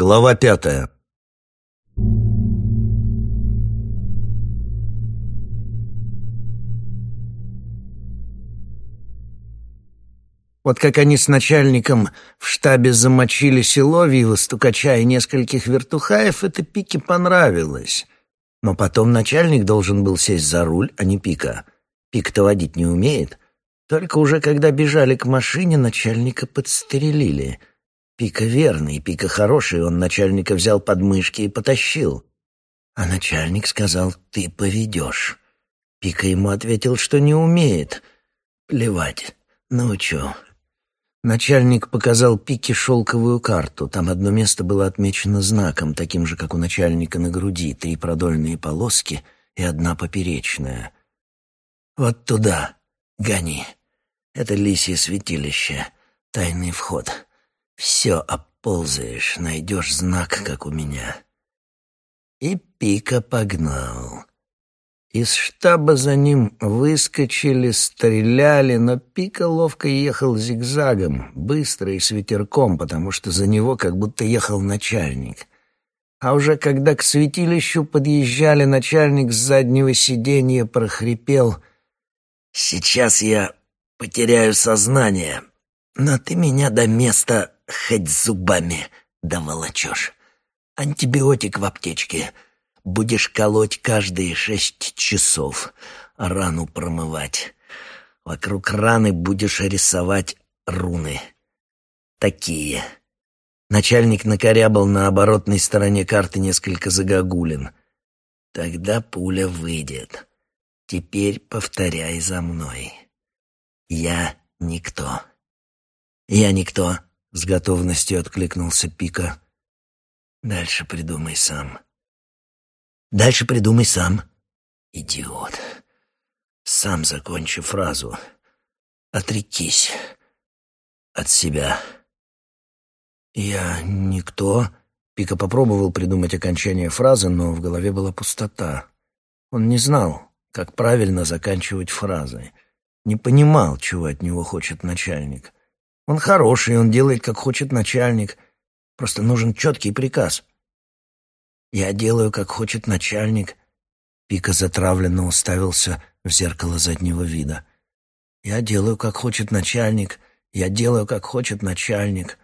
Глава пятая. Вот как они с начальником в штабе замочили Силовьева, стукача и нескольких вертухаев, это Пике понравилось. Но потом начальник должен был сесть за руль, а не Пика. Пик-то водить не умеет. Только уже когда бежали к машине, начальника подстрелили. Пика верный, Пика хороший, он начальника взял под мышки и потащил. А начальник сказал, ты поведешь. Пика ему ответил, что не умеет. Плевать, научу. Начальник показал Пике шелковую карту. Там одно место было отмечено знаком, таким же, как у начальника на груди, три продольные полоски и одна поперечная. «Вот туда. Гони. Это лисье святилище. Тайный вход. Все оползаешь, найдешь знак, как у меня». И Пика погнал. Из штаба за ним выскочили, стреляли, но Пика ловко ехал зигзагом, быстро и с ветерком, потому что за него как будто ехал начальник. А уже когда к святилищу подъезжали, начальник с заднего сиденья прохрипел «Сейчас я потеряю сознание, но ты меня до места хоть зубами доволочешь. Антибиотик в аптечке». Будешь колоть каждые шесть часов, рану промывать. Вокруг раны будешь рисовать руны. Такие. Начальник накорябал на оборотной стороне карты несколько загогулин. Тогда пуля выйдет. Теперь повторяй за мной. Я никто. Я никто, с готовностью откликнулся Пика. Дальше придумай сам. Дальше придумай сам. Идиот. Сам закончи фразу. Отрекись от себя. Я никто. Пика попробовал придумать окончание фразы, но в голове была пустота. Он не знал, как правильно заканчивать фразы. Не понимал, чего от него хочет начальник. Он хороший, он делает, как хочет начальник. Просто нужен четкий приказ. Я делаю, как хочет начальник. Пика затравленно уставился в зеркало заднего вида. Я делаю, как хочет начальник. Я делаю, как хочет начальник.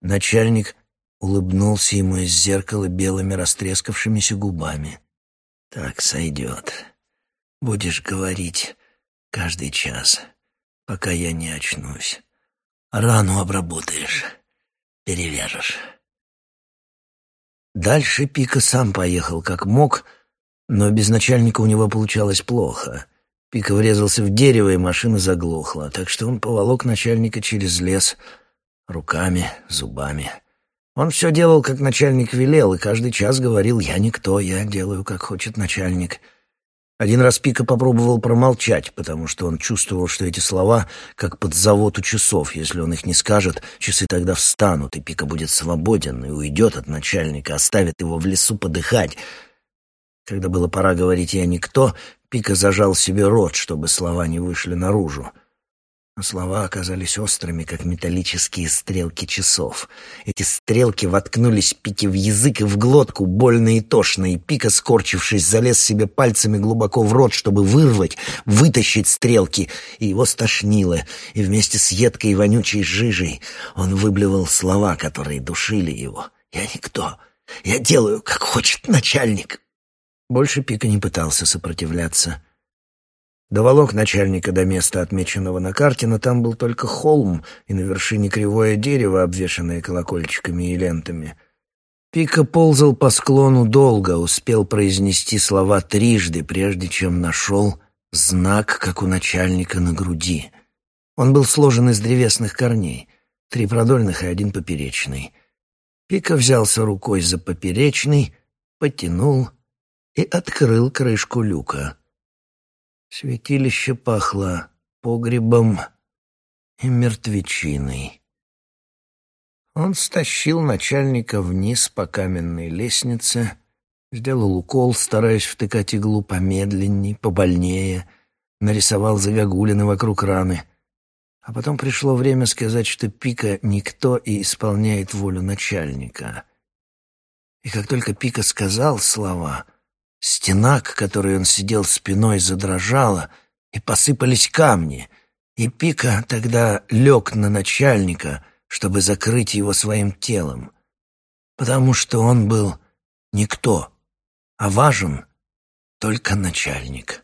Начальник улыбнулся ему из зеркала белыми растрескавшимися губами. Так сойдет. Будешь говорить каждый час, пока я не очнусь. Рану обработаешь, перевяжешь. Дальше Пика сам поехал как мог, но без начальника у него получалось плохо. Пика врезался в дерево, и машина заглохла, так что он поволок начальника через лес руками, зубами. Он все делал, как начальник велел, и каждый час говорил «Я никто, я делаю, как хочет начальник». Один раз Пика попробовал промолчать, потому что он чувствовал, что эти слова как под завод у часов. Если он их не скажет, часы тогда встанут, и Пика будет свободен и уйдет от начальника, оставит его в лесу подыхать. Когда было пора говорить «я никто», Пика зажал себе рот, чтобы слова не вышли наружу. Но слова оказались острыми, как металлические стрелки часов. Эти стрелки воткнулись Пике в язык и в глотку, больно и тошно, и Пика, скорчившись, залез себе пальцами глубоко в рот, чтобы вырвать, вытащить стрелки, и его стошнило, и вместе с едкой и вонючей жижей он выблевал слова, которые душили его. «Я никто. Я делаю, как хочет начальник». Больше Пика не пытался сопротивляться. Доволок начальника до места, отмеченного на карте, но там был только холм и на вершине кривое дерево, обвешанное колокольчиками и лентами. Пика ползал по склону долго, успел произнести слова трижды, прежде чем нашел знак, как у начальника на груди. Он был сложен из древесных корней, три продольных и один поперечный. Пика взялся рукой за поперечный, потянул и открыл крышку люка. Святилище пахло погребом и мертвечиной. Он стащил начальника вниз по каменной лестнице, сделал укол, стараясь втыкать иглу помедленней, побольнее, нарисовал загогулины вокруг раны. А потом пришло время сказать, что Пика никто и исполняет волю начальника. И как только Пика сказал слова, стена, к которой он сидел спиной, задрожала, и посыпались камни, и Пика тогда лег на начальника, чтобы закрыть его своим телом, потому что он был никто, а важен только начальник.